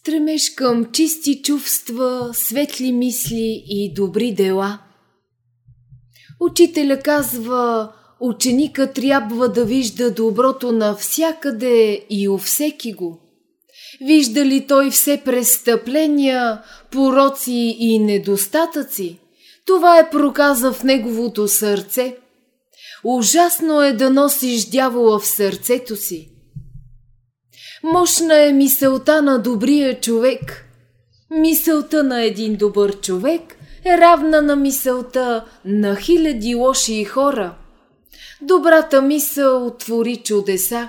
Стремеж към чисти чувства, светли мисли и добри дела. Учителя казва, ученика трябва да вижда доброто навсякъде и у всеки го. Вижда ли той все престъпления, пороци и недостатъци? Това е проказа в неговото сърце. Ужасно е да носиш дявола в сърцето си. Мощна е мисълта на добрия човек. Мисълта на един добър човек е равна на мисълта на хиляди лоши хора. Добрата мисъл твори чудеса.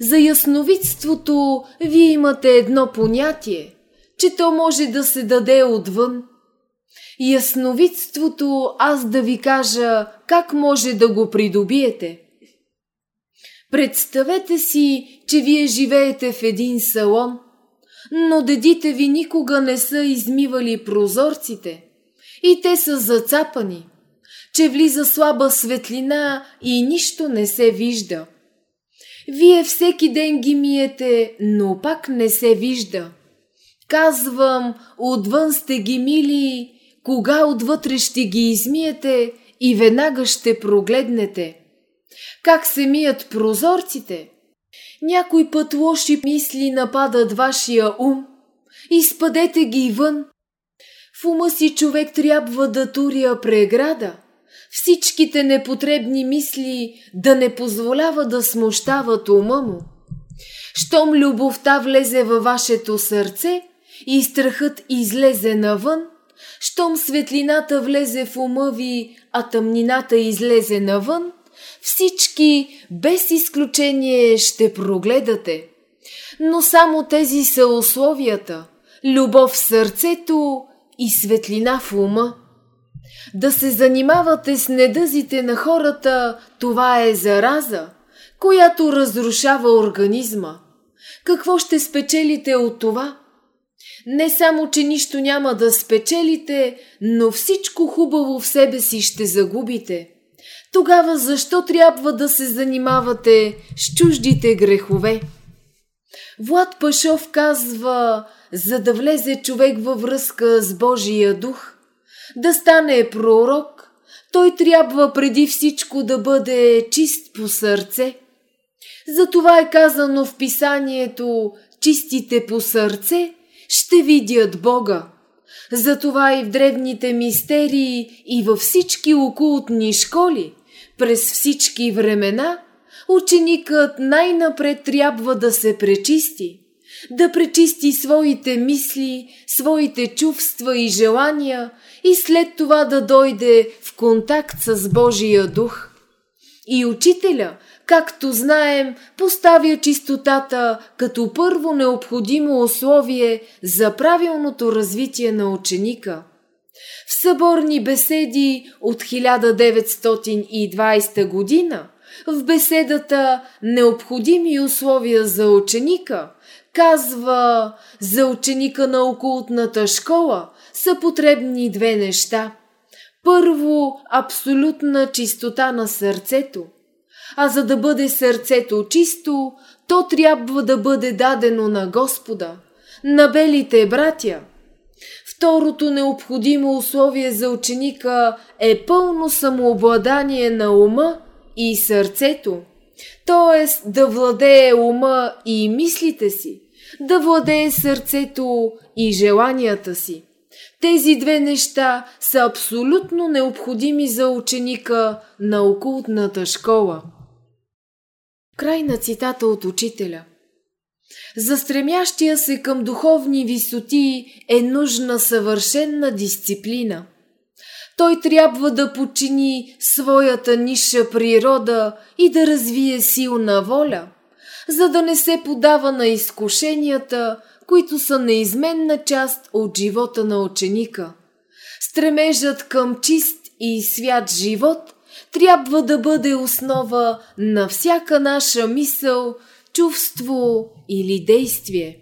За ясновидството вие имате едно понятие, че то може да се даде отвън. Ясновидството аз да ви кажа как може да го придобиете. Представете си, че вие живеете в един салон, но дедите ви никога не са измивали прозорците и те са зацапани, че влиза слаба светлина и нищо не се вижда. Вие всеки ден ги миете, но пак не се вижда. Казвам, отвън сте ги мили, кога отвътре ще ги измиете и веднага ще прогледнете. Как се мият прозорците? Някой път лоши мисли нападат вашия ум. Изпадете ги вън. В ума си човек трябва да туря преграда. Всичките непотребни мисли да не позволява да смущават ума му. Щом любовта влезе във вашето сърце и страхът излезе навън, щом светлината влезе в ума ви, а тъмнината излезе навън, всички без изключение ще прогледате. Но само тези са условията – любов в сърцето и светлина в ума. Да се занимавате с недъзите на хората, това е зараза, която разрушава организма. Какво ще спечелите от това? Не само, че нищо няма да спечелите, но всичко хубаво в себе си ще загубите. Тогава защо трябва да се занимавате с чуждите грехове? Влад Пашов казва, за да влезе човек във връзка с Божия дух, да стане пророк, той трябва преди всичко да бъде чист по сърце. Затова е казано в писанието «Чистите по сърце ще видят Бога». Затова и в древните мистерии и във всички окултни школи – през всички времена, ученикът най-напред трябва да се пречисти, да пречисти своите мисли, своите чувства и желания и след това да дойде в контакт с Божия дух. И учителя, както знаем, поставя чистотата като първо необходимо условие за правилното развитие на ученика – в съборни беседи от 1920 година, в беседата Необходими условия за ученика, казва за ученика на окултната школа са потребни две неща. Първо, абсолютна чистота на сърцето. А за да бъде сърцето чисто, то трябва да бъде дадено на Господа, на белите братя – Второто необходимо условие за ученика е пълно самообладание на ума и сърцето, т.е. да владее ума и мислите си, да владее сърцето и желанията си. Тези две неща са абсолютно необходими за ученика на окултната школа. Край на цитата от учителя – за стремящия се към духовни висоти е нужна съвършенна дисциплина. Той трябва да подчини своята ниша природа и да развие силна воля, за да не се подава на изкушенията, които са неизменна част от живота на ученика. Стремежът към чист и свят живот трябва да бъде основа на всяка наша мисъл – чувство или действие.